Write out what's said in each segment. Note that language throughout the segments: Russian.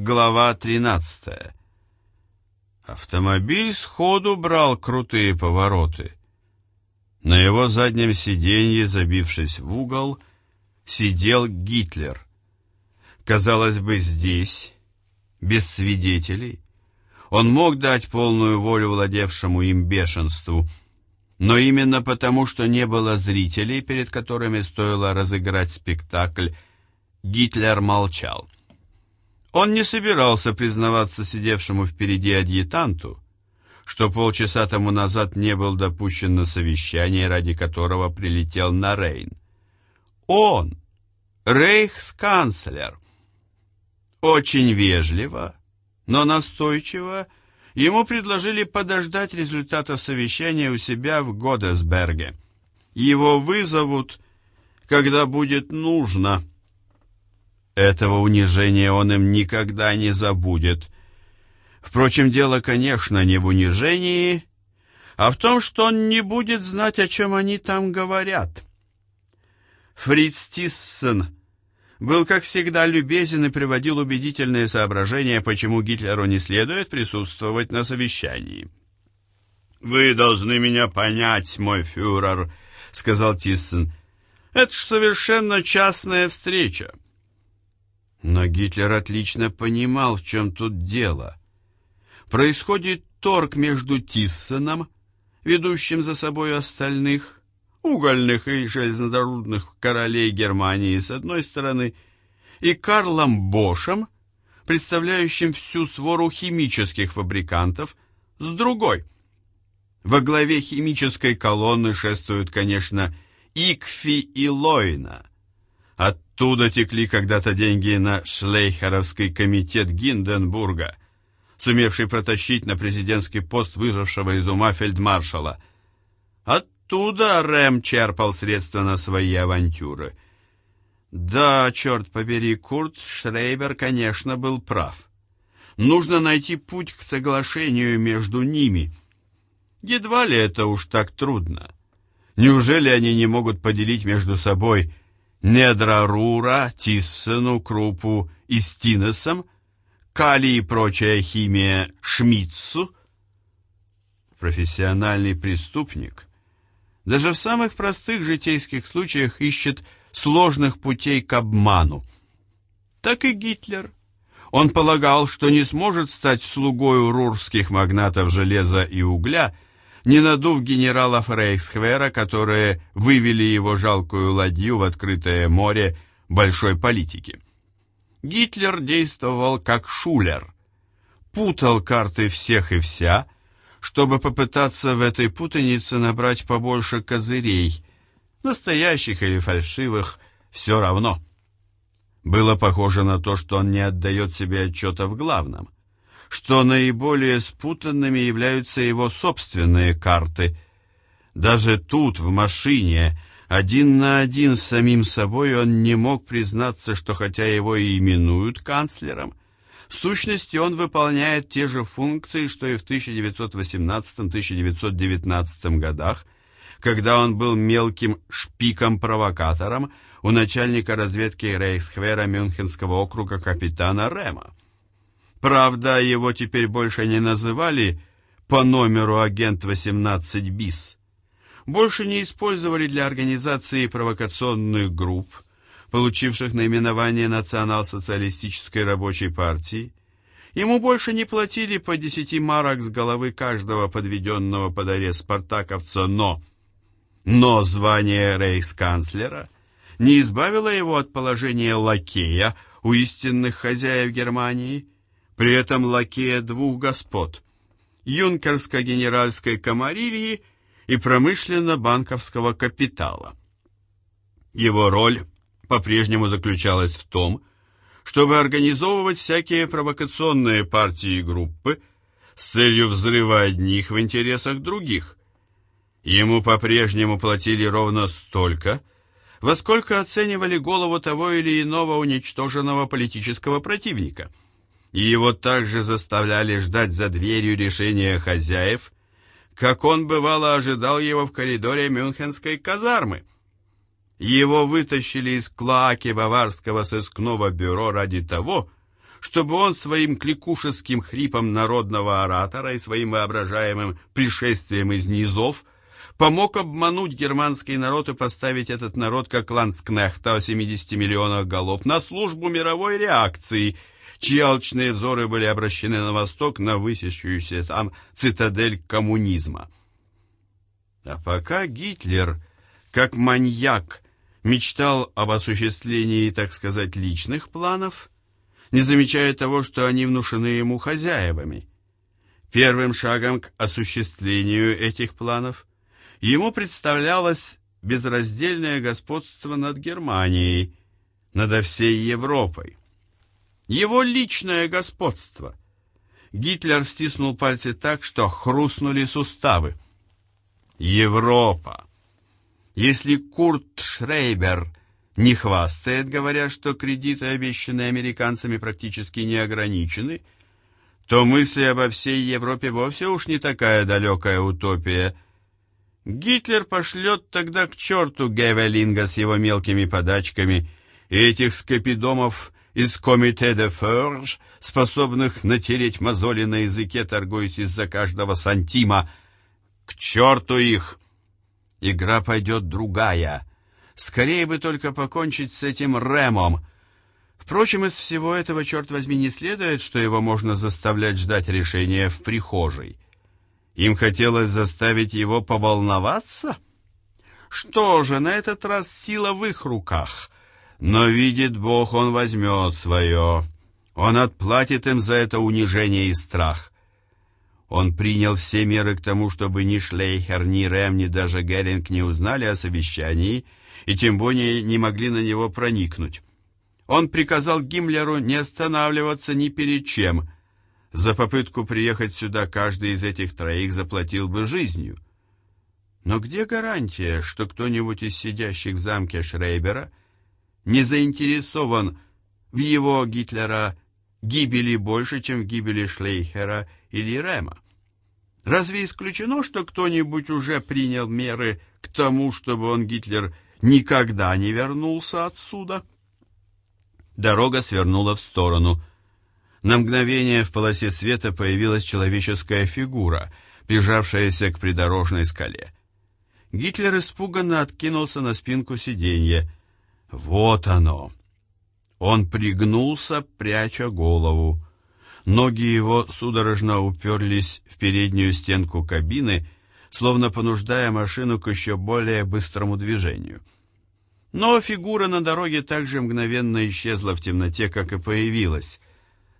Глава 13. Автомобиль сходу брал крутые повороты. На его заднем сиденье, забившись в угол, сидел Гитлер. Казалось бы, здесь, без свидетелей, он мог дать полную волю владевшему им бешенству, но именно потому, что не было зрителей, перед которыми стоило разыграть спектакль, Гитлер молчал. Он не собирался признаваться сидевшему впереди адъютанту, что полчаса тому назад не был допущен на совещание, ради которого прилетел на Рейн. Он, рейхсканцлер, очень вежливо, но настойчиво ему предложили подождать результата совещания у себя в Годесберге. Его вызовут, когда будет нужно. Этого унижения он им никогда не забудет. Впрочем, дело, конечно, не в унижении, а в том, что он не будет знать, о чем они там говорят. Фриц Тиссен был, как всегда, любезен и приводил убедительные соображения, почему Гитлеру не следует присутствовать на совещании. «Вы должны меня понять, мой фюрер», — сказал Тиссен. «Это ж совершенно частная встреча. Но Гитлер отлично понимал, в чем тут дело. Происходит торг между Тиссеном, ведущим за собой остальных, угольных и железнодорожных королей Германии с одной стороны, и Карлом Бошем, представляющим всю свору химических фабрикантов, с другой. Во главе химической колонны шествуют, конечно, Икфи и Лойна. От Оттуда текли когда-то деньги на Шлейхеровский комитет Гинденбурга, сумевший протащить на президентский пост выжившего из ума фельдмаршала. Оттуда Рэм черпал средства на свои авантюры. Да, черт побери, Курт Шрейбер, конечно, был прав. Нужно найти путь к соглашению между ними. Едва ли это уж так трудно. Неужели они не могут поделить между собой недра Рура, Тиссену, Крупу и Стинесом, калий и прочая химия Шмидцу. Профессиональный преступник даже в самых простых житейских случаях ищет сложных путей к обману. Так и Гитлер. Он полагал, что не сможет стать слугой рурских магнатов железа и угля – не надув генералов Рейхсхвера, которые вывели его жалкую ладью в открытое море большой политики. Гитлер действовал как шулер, путал карты всех и вся, чтобы попытаться в этой путанице набрать побольше козырей, настоящих или фальшивых, все равно. Было похоже на то, что он не отдает себе отчета в главном что наиболее спутанными являются его собственные карты. Даже тут, в машине, один на один с самим собой он не мог признаться, что хотя его и именуют канцлером, в сущности он выполняет те же функции, что и в 1918-1919 годах, когда он был мелким шпиком-провокатором у начальника разведки Рейхсхвера Мюнхенского округа капитана Рема. Правда, его теперь больше не называли по номеру агент 18 БИС. Больше не использовали для организации провокационных групп, получивших наименование Национал-социалистической рабочей партии. Ему больше не платили по 10 марок с головы каждого подведенного под арест спартаковца, но... Но звание рейхсканцлера не избавило его от положения лакея у истинных хозяев Германии – при этом лакея двух господ – юнкерско-генеральской комарильи и промышленно-банковского капитала. Его роль по-прежнему заключалась в том, чтобы организовывать всякие провокационные партии и группы с целью взрыва одних в интересах других. Ему по-прежнему платили ровно столько, во сколько оценивали голову того или иного уничтоженного политического противника – и его также заставляли ждать за дверью решения хозяев, как он бывало ожидал его в коридоре Мюнхенской казармы. Его вытащили из клоаки баварского сыскного бюро ради того, чтобы он своим кликушеским хрипом народного оратора и своим воображаемым пришествием из низов помог обмануть германский народ и поставить этот народ как ланскнехта о 70 миллионах голов на службу мировой реакции, чьи алчные взоры были обращены на восток, на высящуюся там цитадель коммунизма. А пока Гитлер, как маньяк, мечтал об осуществлении, так сказать, личных планов, не замечая того, что они внушены ему хозяевами. Первым шагом к осуществлению этих планов ему представлялось безраздельное господство над Германией, над всей Европой. Его личное господство. Гитлер стиснул пальцы так, что хрустнули суставы. Европа. Если Курт Шрейбер не хвастает, говоря, что кредиты, обещанные американцами, практически не ограничены, то мысли обо всей Европе вовсе уж не такая далекая утопия. Гитлер пошлет тогда к черту Гевелинга с его мелкими подачками и этих скопидомов из Комите де Ферж, способных натереть мозоли на языке, торгуясь из-за каждого сантима. К черту их! Игра пойдет другая. Скорее бы только покончить с этим Рэмом. Впрочем, из всего этого, черт возьми, не следует, что его можно заставлять ждать решения в прихожей. Им хотелось заставить его поволноваться? Что же, на этот раз сила в их руках. Но, видит Бог, он возьмет свое. Он отплатит им за это унижение и страх. Он принял все меры к тому, чтобы ни Шлейхер, ни Рэм, ни даже Геринг не узнали о совещании и тем более не могли на него проникнуть. Он приказал Гиммлеру не останавливаться ни перед чем. За попытку приехать сюда каждый из этих троих заплатил бы жизнью. Но где гарантия, что кто-нибудь из сидящих в замке Шрейбера не заинтересован в его Гитлера гибели больше, чем в гибели Шлейхера или Рема. Разве исключено, что кто-нибудь уже принял меры к тому, чтобы он, Гитлер, никогда не вернулся отсюда? Дорога свернула в сторону. На мгновение в полосе света появилась человеческая фигура, прижавшаяся к придорожной скале. Гитлер испуганно откинулся на спинку сиденья. Вот оно! Он пригнулся, пряча голову. Ноги его судорожно уперлись в переднюю стенку кабины, словно понуждая машину к еще более быстрому движению. Но фигура на дороге также мгновенно исчезла в темноте, как и появилась.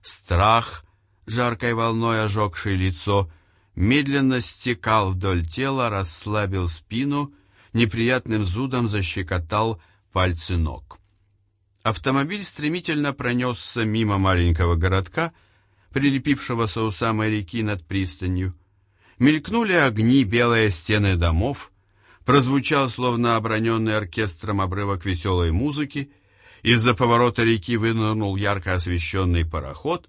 Страх, жаркой волной ожегший лицо, медленно стекал вдоль тела, расслабил спину, неприятным зудом защекотал пальцы ног. Автомобиль стремительно пронесся мимо маленького городка, прилепившегося у самой реки над пристанью. Мелькнули огни, белые стены домов, прозвучал, словно оброненный оркестром обрывок веселой музыки, из-за поворота реки вынырнул ярко освещенный пароход,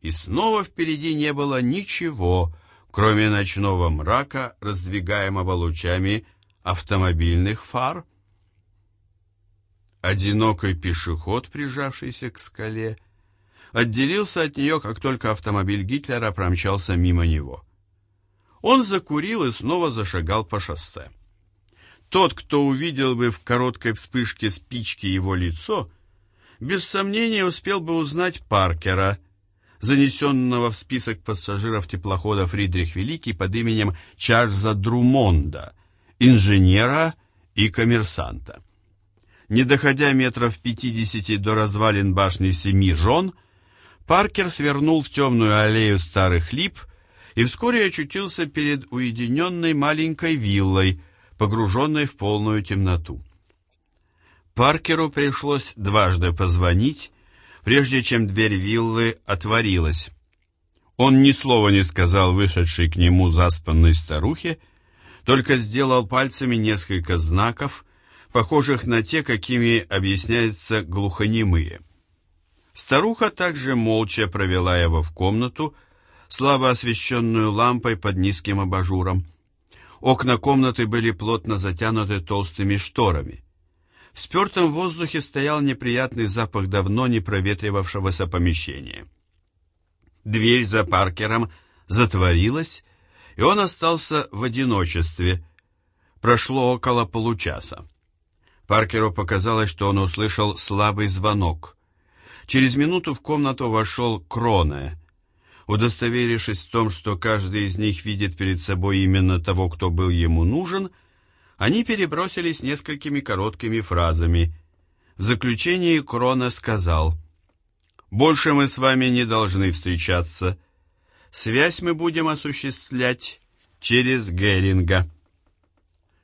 и снова впереди не было ничего, кроме ночного мрака, раздвигаемого лучами автомобильных фар. Одинокий пешеход, прижавшийся к скале, отделился от нее, как только автомобиль Гитлера промчался мимо него. Он закурил и снова зашагал по шоссе. Тот, кто увидел бы в короткой вспышке спички его лицо, без сомнения успел бы узнать Паркера, занесенного в список пассажиров теплохода Фридрих Великий под именем Чарльза Друмонда, инженера и коммерсанта. Не доходя метров пятидесяти до развалин башни Семи Жен, Паркер свернул в темную аллею старых лип и вскоре очутился перед уединенной маленькой виллой, погруженной в полную темноту. Паркеру пришлось дважды позвонить, прежде чем дверь виллы отворилась. Он ни слова не сказал вышедшей к нему заспанной старухе, только сделал пальцами несколько знаков, похожих на те, какими объясняются глухонемые. Старуха также молча провела его в комнату, слабо освещенную лампой под низким абажуром. Окна комнаты были плотно затянуты толстыми шторами. В спертом воздухе стоял неприятный запах давно не проветривавшегося помещения. Дверь за Паркером затворилась, и он остался в одиночестве. Прошло около получаса. Паркеру показалось, что он услышал слабый звонок. Через минуту в комнату вошел Кроне. Удостоверившись в том, что каждый из них видит перед собой именно того, кто был ему нужен, они перебросились несколькими короткими фразами. В заключении Крона сказал «Больше мы с вами не должны встречаться. Связь мы будем осуществлять через Геринга».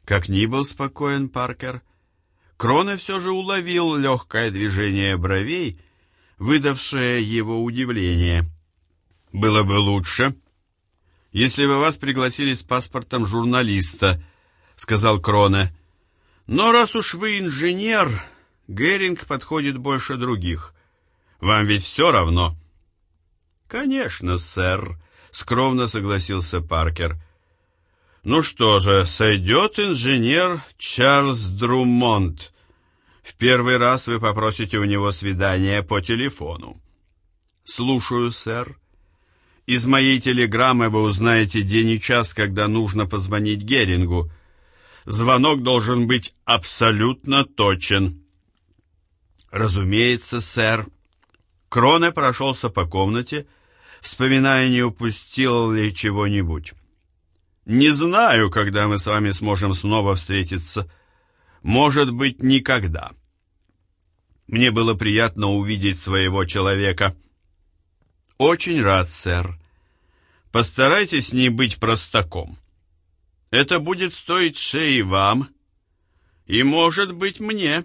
Как ни был спокоен Паркер, Кроне все же уловил легкое движение бровей, выдавшее его удивление. «Было бы лучше, если бы вас пригласили с паспортом журналиста», — сказал Кроне. «Но раз уж вы инженер, Геринг подходит больше других. Вам ведь все равно». «Конечно, сэр», — скромно согласился Паркер. «Ну что же, сойдет инженер Чарльз Друмонт. В первый раз вы попросите у него свидание по телефону». «Слушаю, сэр». «Из моей телеграммы вы узнаете день и час, когда нужно позвонить Герингу. Звонок должен быть абсолютно точен». «Разумеется, сэр». Кроне прошелся по комнате, вспоминая, не упустил ли чего-нибудь. Не знаю, когда мы с вами сможем снова встретиться. Может быть, никогда. Мне было приятно увидеть своего человека. Очень рад, сэр. Постарайтесь не быть простаком. Это будет стоить шеи вам и, может быть, мне.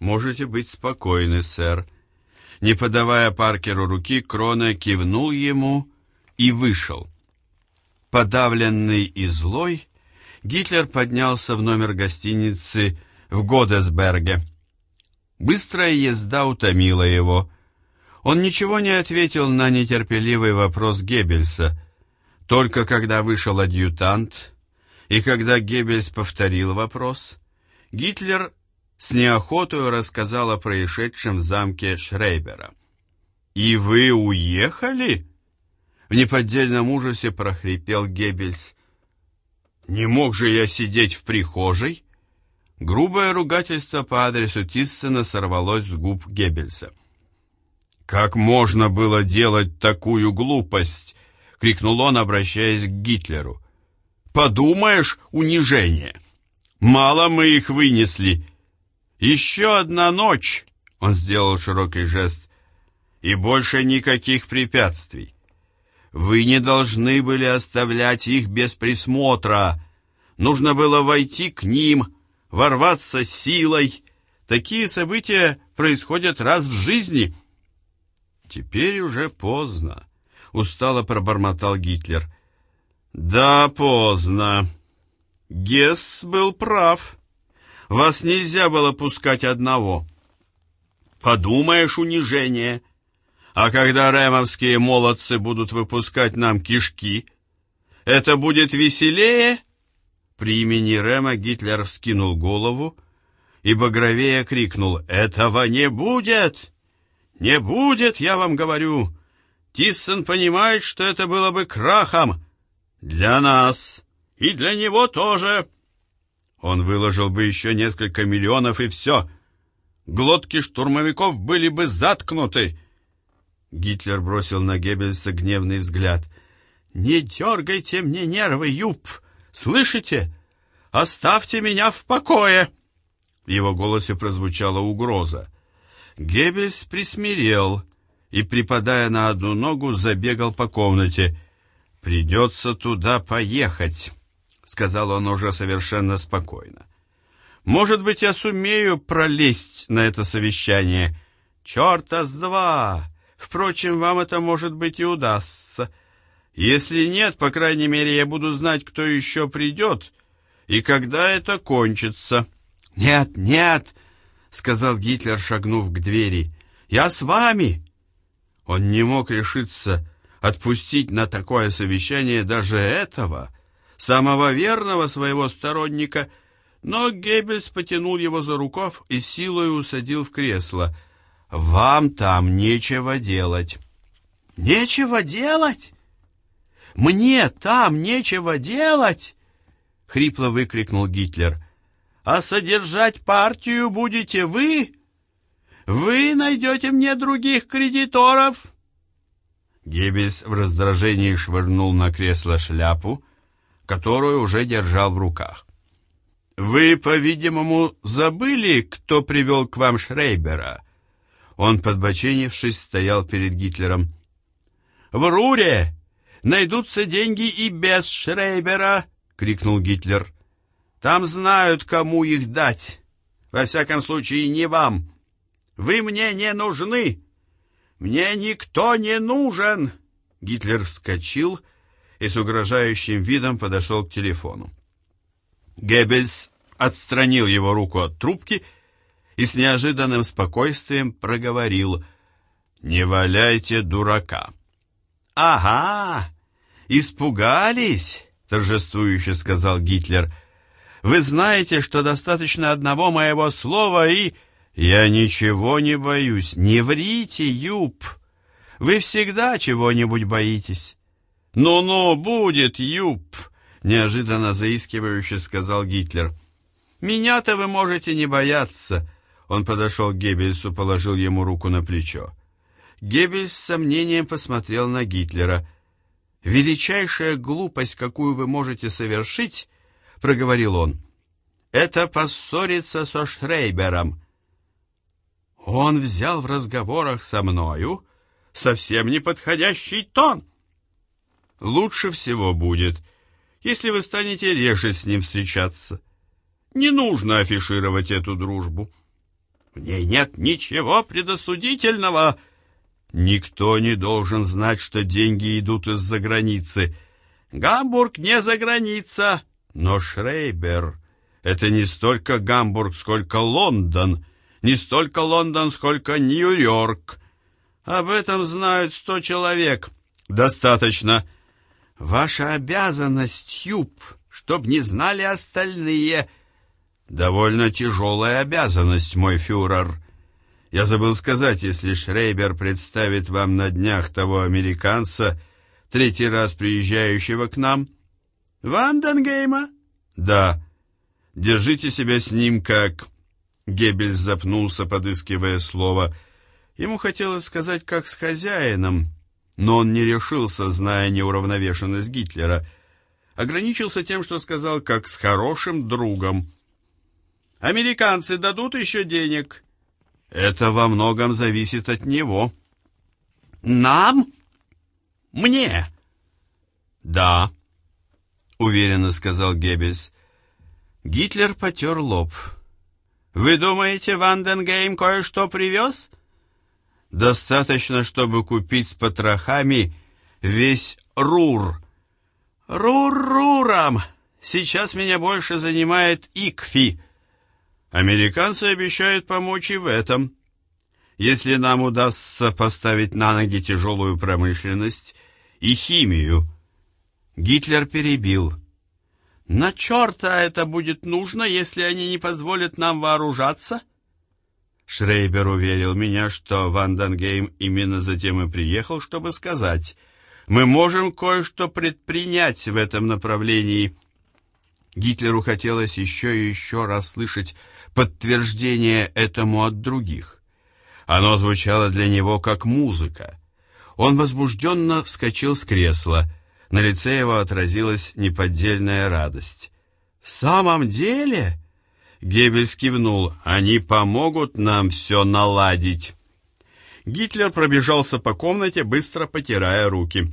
Можете быть спокойны, сэр. Не подавая Паркеру руки, Крона кивнул ему и вышел. Подавленный и злой, Гитлер поднялся в номер гостиницы в Годесберге. Быстрая езда утомила его. Он ничего не ответил на нетерпеливый вопрос Геббельса. Только когда вышел адъютант, и когда Геббельс повторил вопрос, Гитлер с неохотой рассказал о происшедшем в замке Шрейбера. «И вы уехали?» В неподдельном ужасе прохрипел Геббельс. «Не мог же я сидеть в прихожей?» Грубое ругательство по адресу Тиссена сорвалось с губ Геббельса. «Как можно было делать такую глупость?» — крикнул он, обращаясь к Гитлеру. «Подумаешь, унижение! Мало мы их вынесли! Еще одна ночь!» — он сделал широкий жест. «И больше никаких препятствий!» Вы не должны были оставлять их без присмотра. Нужно было войти к ним, ворваться силой. Такие события происходят раз в жизни. Теперь уже поздно, устало пробормотал Гитлер. Да, поздно. Гесс был прав. Вас нельзя было пускать одного. Подумаешь, унижение — а когда ремовские молодцы будут выпускать нам кишки, это будет веселее?» При имени Рема Гитлер вскинул голову и багровее крикнул «Этого не будет! Не будет, я вам говорю! Тиссен понимает, что это было бы крахом для нас и для него тоже!» Он выложил бы еще несколько миллионов и все. Глотки штурмовиков были бы заткнуты, Гитлер бросил на Геббельса гневный взгляд. «Не дергайте мне нервы, Юб! Слышите? Оставьте меня в покое!» В его голосе прозвучала угроза. Геббельс присмирел и, припадая на одну ногу, забегал по комнате. «Придется туда поехать», — сказал он уже совершенно спокойно. «Может быть, я сумею пролезть на это совещание? Черта с два! Впрочем, вам это, может быть, и удастся. Если нет, по крайней мере, я буду знать, кто еще придет и когда это кончится». «Нет, нет!» — сказал Гитлер, шагнув к двери. «Я с вами!» Он не мог решиться отпустить на такое совещание даже этого, самого верного своего сторонника, Но Геббельс потянул его за рукав и силой усадил в кресло. «Вам там нечего делать». «Нечего делать? Мне там нечего делать?» — хрипло выкрикнул Гитлер. «А содержать партию будете вы? Вы найдете мне других кредиторов?» Геббельс в раздражении швырнул на кресло шляпу, которую уже держал в руках. «Вы, по-видимому, забыли, кто привел к вам Шрейбера?» Он, подбоченившись, стоял перед Гитлером. «В Руре найдутся деньги и без Шрейбера!» — крикнул Гитлер. «Там знают, кому их дать. Во всяком случае, не вам. Вы мне не нужны!» «Мне никто не нужен!» Гитлер вскочил и с угрожающим видом подошел к телефону. Геббельс отстранил его руку от трубки и с неожиданным спокойствием проговорил «Не валяйте дурака». «Ага, испугались?» — торжествующе сказал Гитлер. «Вы знаете, что достаточно одного моего слова и...» «Я ничего не боюсь. Не врите, Юб. Вы всегда чего-нибудь боитесь». «Ну-ну, будет, Юб», — неожиданно заискивающе сказал Гитлер. «Меня-то вы можете не бояться». Он подошел к Геббельсу, положил ему руку на плечо. Геббельс с сомнением посмотрел на Гитлера. «Величайшая глупость, какую вы можете совершить, — проговорил он, — это поссориться со Шрейбером». Он взял в разговорах со мною совсем неподходящий тон. Лучше всего будет, если вы станете реже с ним встречаться. Не нужно афишировать эту дружбу. В ней нет ничего предосудительного. Никто не должен знать, что деньги идут из-за границы. Гамбург не за граница, но Шрейбер — это не столько Гамбург, сколько Лондон — не столько Лондон, сколько Нью-Йорк. Об этом знают сто человек. Достаточно. Ваша обязанность, Юб, чтоб не знали остальные. Довольно тяжелая обязанность, мой фюрер. Я забыл сказать, если Шрейбер представит вам на днях того американца, третий раз приезжающего к нам. Ванденгейма? Да. Держите себя с ним как Геббельс запнулся, подыскивая слово. Ему хотелось сказать, как с хозяином, но он не решился, зная неуравновешенность Гитлера. Ограничился тем, что сказал, как с хорошим другом. «Американцы дадут еще денег?» «Это во многом зависит от него». «Нам? Мне?» «Да», — уверенно сказал Геббельс. Гитлер потер лоб. Вы думаете, Ванденгейм кое-что привез? Достаточно, чтобы купить с потрохами весь Рур. Рур-руром! Сейчас меня больше занимает Икфи. Американцы обещают помочь и в этом. Если нам удастся поставить на ноги тяжелую промышленность и химию. Гитлер перебил. На черта это будет нужно, если они не позволят нам вооружаться? Шрейбер уверил меня, что Ванденгейм именно затем и приехал, чтобы сказать, мы можем кое-что предпринять в этом направлении. Гитлеру хотелось еще и еще раз слышать подтверждение этому от других. Оно звучало для него как музыка. Он возбужденно вскочил с кресла — на лице его отразилась неподдельная радость. «В самом деле?» Геббельс кивнул. «Они помогут нам все наладить». Гитлер пробежался по комнате, быстро потирая руки.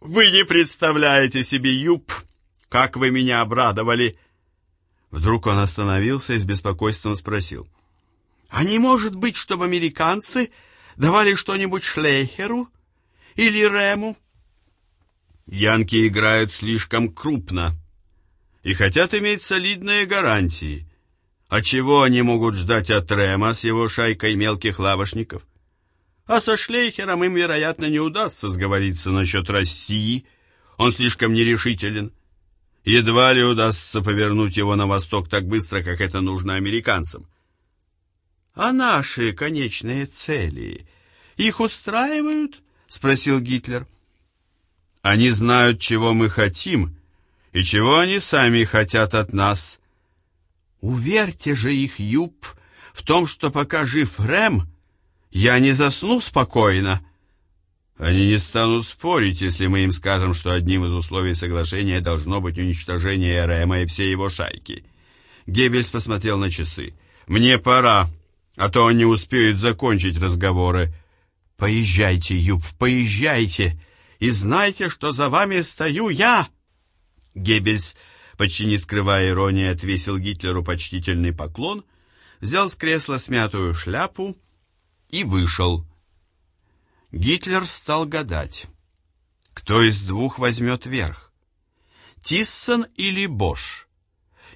«Вы не представляете себе, Юб, как вы меня обрадовали!» Вдруг он остановился и с беспокойством спросил. «А не может быть, чтобы американцы давали что-нибудь Шлейхеру или Рему?» Янки играют слишком крупно и хотят иметь солидные гарантии. А чего они могут ждать от Рема с его шайкой мелких лавошников? А со Шлейхером им, вероятно, не удастся сговориться насчет России. Он слишком нерешителен. Едва ли удастся повернуть его на восток так быстро, как это нужно американцам. «А наши конечные цели их устраивают?» — спросил Гитлер. «Они знают, чего мы хотим, и чего они сами хотят от нас». «Уверьте же их, Юб, в том, что пока жив Рэм, я не засну спокойно». Они не станут спорить, если мы им скажем, что одним из условий соглашения должно быть уничтожение Рэма и всей его шайки. Геббельс посмотрел на часы. «Мне пора, а то они успеют закончить разговоры». «Поезжайте, Юб, поезжайте, и знайте, что за вами стою я!» Геббельс, почти не скрывая иронии, отвесил Гитлеру почтительный поклон, взял с кресла смятую шляпу и вышел. Гитлер стал гадать, кто из двух возьмет верх, Тиссен или Бош.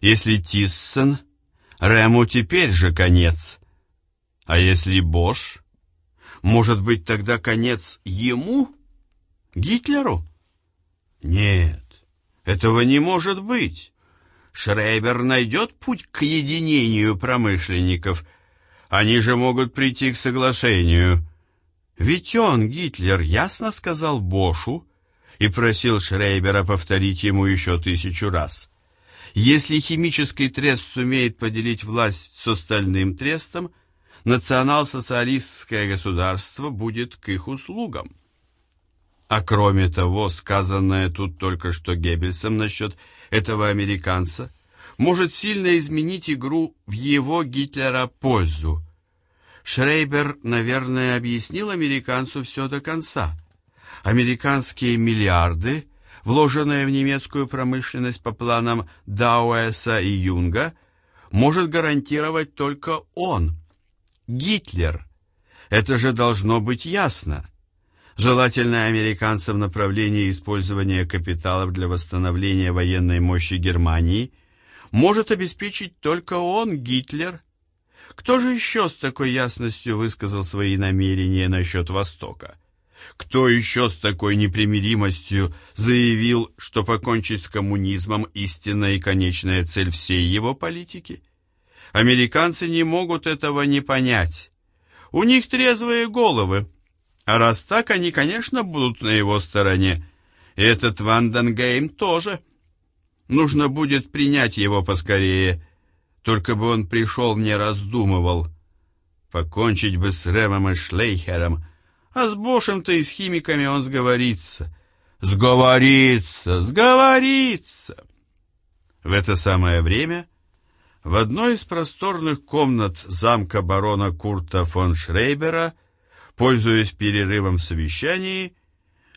Если Тиссен, Рему теперь же конец, а если Бош, может быть тогда конец ему, Гитлеру? Нет, этого не может быть. Шрейбер найдет путь к единению промышленников. Они же могут прийти к соглашению. Ведь он, Гитлер, ясно сказал Бошу и просил Шрейбера повторить ему еще тысячу раз. Если химический трест сумеет поделить власть с остальным трестом, национал-социалистское государство будет к их услугам. А кроме того, сказанное тут только что Геббельсом насчет этого американца может сильно изменить игру в его Гитлера пользу. Шрейбер, наверное, объяснил американцу все до конца. Американские миллиарды, вложенные в немецкую промышленность по планам Дауэса и Юнга, может гарантировать только он, Гитлер. Это же должно быть ясно. Желательное американцам направление использования капиталов для восстановления военной мощи Германии может обеспечить только он, Гитлер, кто же еще с такой ясностью высказал свои намерения насчет Востока? Кто еще с такой непримиримостью заявил, что покончить с коммунизмом – истинная и конечная цель всей его политики? Американцы не могут этого не понять. У них трезвые головы. А раз так, они, конечно, будут на его стороне. И этот Ванденгейм тоже. Нужно будет принять его поскорее – только бы он пришел, не раздумывал. Покончить бы с Рэмом и Шлейхером, а с Бошем-то и с химиками он сговорится. Сговорится, сговорится. В это самое время в одной из просторных комнат замка барона Курта фон Шрейбера, пользуясь перерывом в совещании,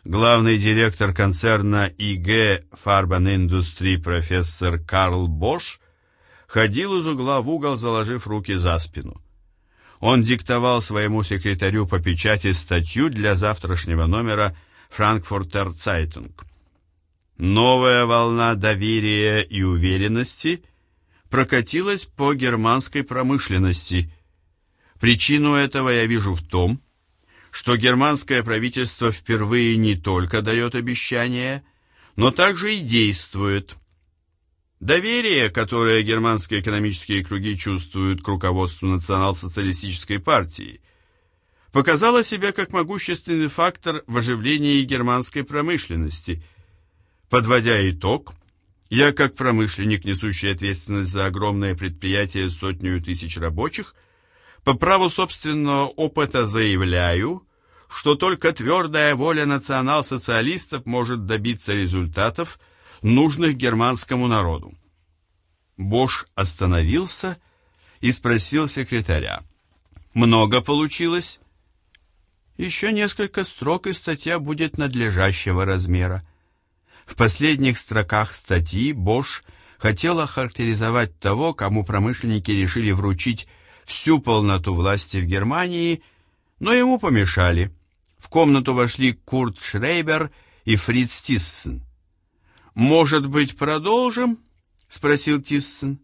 главный директор концерна ИГ Фарбан Индустри профессор Карл Бош ходил из угла в угол, заложив руки за спину. Он диктовал своему секретарю по печати статью для завтрашнего номера «Франкфуртер Цайтунг». Новая волна доверия и уверенности прокатилась по германской промышленности. Причину этого я вижу в том, что германское правительство впервые не только дает обещания, но также и действует – Доверие, которое германские экономические круги чувствуют к руководству национал-социалистической партии, показало себя как могущественный фактор в оживлении германской промышленности. Подводя итог, я, как промышленник, несущий ответственность за огромное предприятие с сотню тысяч рабочих, по праву собственного опыта заявляю, что только твердая воля национал-социалистов может добиться результатов – нужных германскому народу. Бош остановился и спросил секретаря. «Много получилось?» «Еще несколько строк, и статья будет надлежащего размера». В последних строках статьи Бош хотел охарактеризовать того, кому промышленники решили вручить всю полноту власти в Германии, но ему помешали. В комнату вошли Курт Шрейбер и Фриц Тиссен. «Может быть, продолжим?» — спросил Тиссен.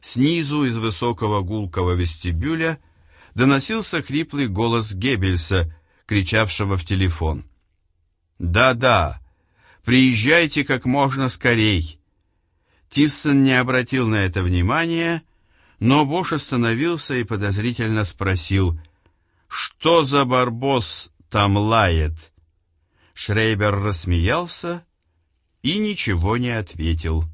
Снизу из высокого гулкого вестибюля доносился хриплый голос Геббельса, кричавшего в телефон. «Да-да, приезжайте как можно скорей. Тиссон не обратил на это внимания, но Бош остановился и подозрительно спросил, «Что за барбос там лает?» Шрейбер рассмеялся и ничего не ответил.